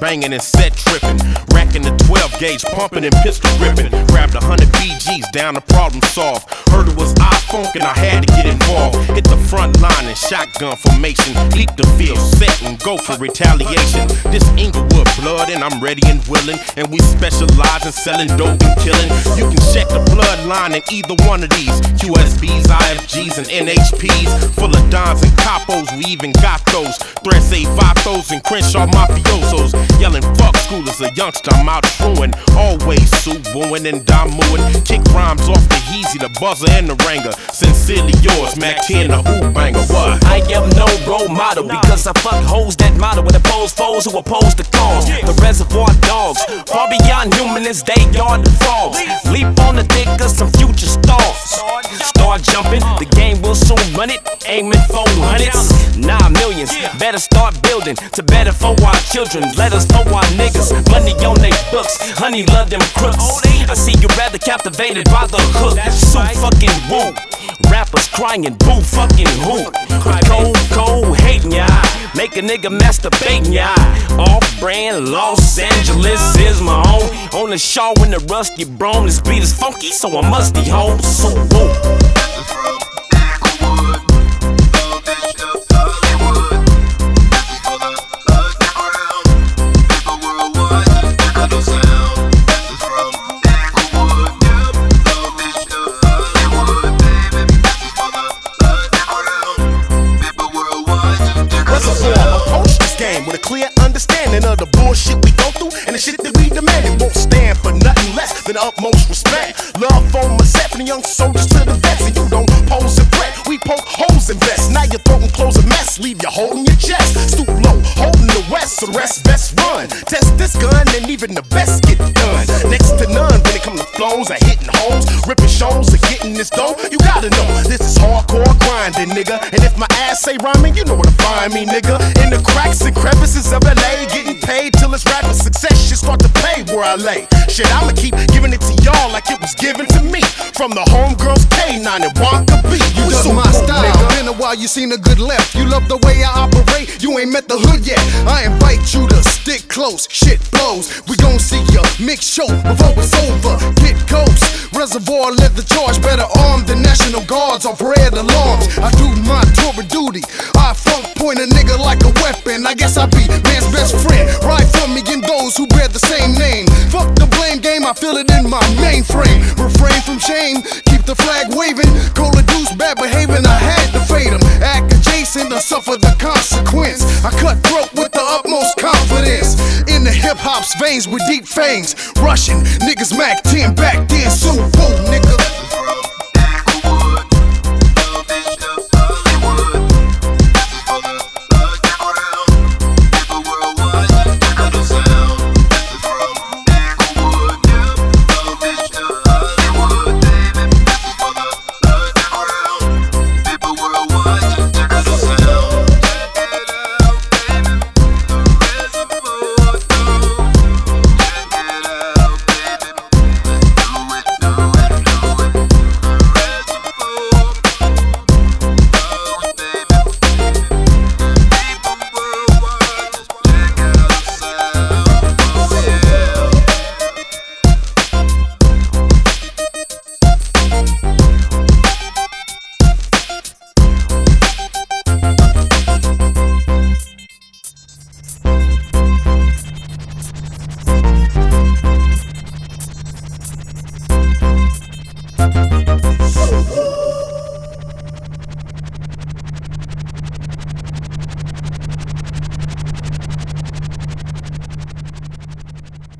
banging and set tripping. Racking the 12 gauge, pumping and pistol gripping. Grabbed a hundred BGs down the problem solved. Heard it was iFunk and I had to get involved. Hit the front line in shotgun formation. Leap the field, set and go for retaliation. This Inglewood blood and I'm ready and willing. And we specialize in selling dope and killing. You can check the bloodline in either one of these. QSBs, IFGs, and NHPs. Full of dons and capos, we even got those. Threats A5 and Crenshaw mafiosos. Yelling fuck school as a youngster, I'm out truant. Always Suwooing and Damuing. Kick rhymes off the Heezy, the buzzer, and the ranger. Sincerely yours, Mack 10, the banger. What? I am no role model because I fuck hoes that model opposed foes who oppose the cause. The reservoir dogs, far beyond humanists, they are the frogs. Leap on the dick of some future stars. Start jumping, the game will soon run it. Aiming for hundreds, nah millions. Better start building to better for our children. Let us for our niggas, money on they books. Honey, love them crooks. I see you rather captivated by the hook. So fucking woo. Rappers crying, boo fucking who? Cold, cold, hating ya. Make a nigga masturbating ya. Off brand, Los Angeles is my home. On the shaw in the rusty brown, this beat is funky, so I must be home. So woo. Reservoir approach this game with a clear understanding of the bullshit we go through and the shit that we demand. It won't stand for nothing less than utmost respect. Love for myself and the young soldiers to the vets. And you don't pose a threat, we poke holes in vests. Now you're throwing clothes a mess, leave you holding your chest. Stoop low, holding the west, the rest best run. Test this gun and even the best get done. Next to none when it comes to flows or hitting homes, ripping shows or getting this dough. You gotta know this is hardcore grinding, nigga. And if my ass say rhyming, you know where to find me, nigga. In the cracks and crevices of LA, getting paid till it's rapid success. Shit start to pay where I lay. Shit, I'ma keep giving it to y'all like it was given to me. From the homegirls K9 and Wonka B. You So dug my cool, style. nigga. Been a while, you seen a good left. You love the way I operate. You ain't met the hood yet. I invite you to stick close. Shit blows. We gon' see ya mix show before it's over. Get close. Reservoir led the charge. Better arm the National Guards off red alarms. I do my tour of duty. I funk point a nigga like a weapon. I guess I be man's best friend. Ride for me and those who bear the same name. Fuck the blame game. I feel it in my mainframe. Refrain from shame. Keep the flag waving. Cola deuce, bad behaving. I had to fade him. Act adjacent to suffer the consequence. I cut throat hip hop's veins with deep fangs. Russian niggas Mack 10 back then, so woo, nigga.